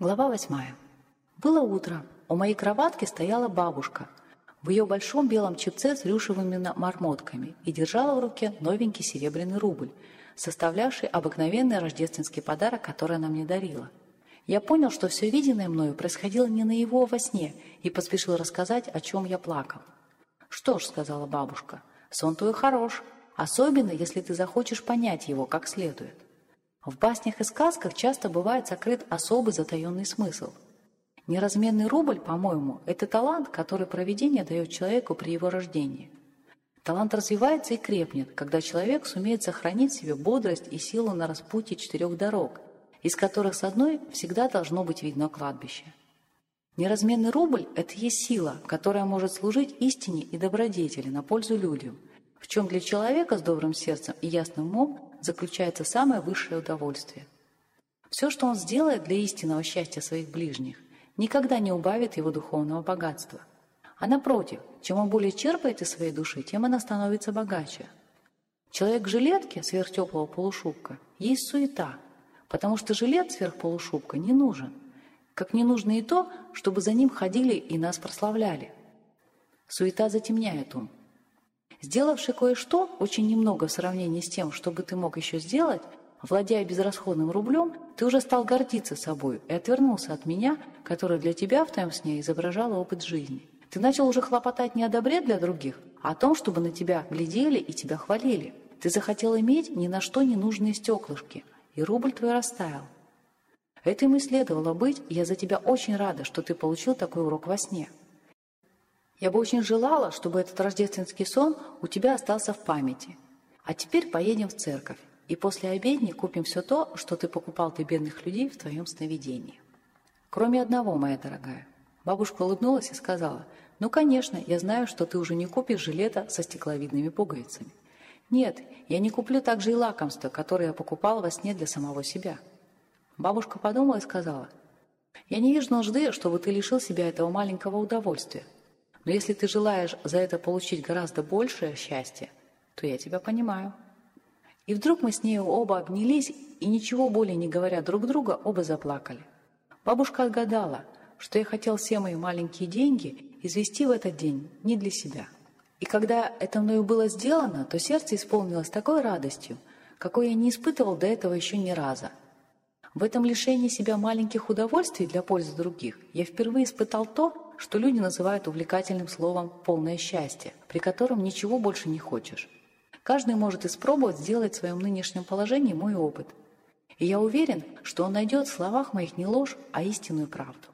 Глава восьмая. Было утро. У моей кроватки стояла бабушка в ее большом белом чепце с рюшевыми мармотками и держала в руке новенький серебряный рубль, составлявший обыкновенный рождественский подарок, который она мне дарила. Я понял, что все виденное мною происходило не на его во сне, и поспешил рассказать, о чем я плакал. «Что ж», — сказала бабушка, — «сон твой хорош, особенно если ты захочешь понять его как следует». В баснях и сказках часто бывает сокрыт особый затаенный смысл. Неразменный рубль, по-моему, это талант, который проведение дает человеку при его рождении. Талант развивается и крепнет, когда человек сумеет сохранить в себе бодрость и силу на распутье четырех дорог, из которых с одной всегда должно быть видно кладбище. Неразменный рубль – это есть сила, которая может служить истине и добродетели на пользу людям, в чем для человека с добрым сердцем и ясным умом заключается самое высшее удовольствие. Все, что он сделает для истинного счастья своих ближних, никогда не убавит его духовного богатства. А напротив, чем он более черпает из своей души, тем она становится богаче. Человек в жилетке сверхтеплого полушубка есть суета, потому что жилет сверхполушубка не нужен. Как не нужно и то, чтобы за ним ходили и нас прославляли. Суета затемняет ум. Сделавший кое-что, очень немного в сравнении с тем, что бы ты мог еще сделать, владея безрасходным рублем, ты уже стал гордиться собой и отвернулся от меня, который для тебя в твоем сне изображал опыт жизни. Ты начал уже хлопотать не о добре для других, а о том, чтобы на тебя глядели и тебя хвалили. Ты захотел иметь ни на что не нужные стеклышки, и рубль твой растаял. Это им и следовало быть, и я за тебя очень рада, что ты получил такой урок во сне. Я бы очень желала, чтобы этот рождественский сон у тебя остался в памяти. А теперь поедем в церковь, и после обедни купим все то, что ты покупал для бедных людей в твоем сновидении. Кроме одного, моя дорогая. Бабушка улыбнулась и сказала, «Ну, конечно, я знаю, что ты уже не купишь жилета со стекловидными пуговицами. Нет, я не куплю также и лакомства, которые я покупала во сне для самого себя». Бабушка подумала и сказала, «Я не вижу нужды, чтобы ты лишил себя этого маленького удовольствия. Но если ты желаешь за это получить гораздо большее счастье, то я тебя понимаю. И вдруг мы с ней оба обнялись, и ничего более не говоря друг друга, оба заплакали. Бабушка отгадала, что я хотел все мои маленькие деньги извести в этот день не для себя. И когда это мною было сделано, то сердце исполнилось такой радостью, какой я не испытывал до этого еще ни разу. В этом лишении себя маленьких удовольствий для пользы других я впервые испытал то, что люди называют увлекательным словом «полное счастье», при котором ничего больше не хочешь. Каждый может испробовать сделать в своем нынешнем положении мой опыт. И я уверен, что он найдет в словах моих не ложь, а истинную правду.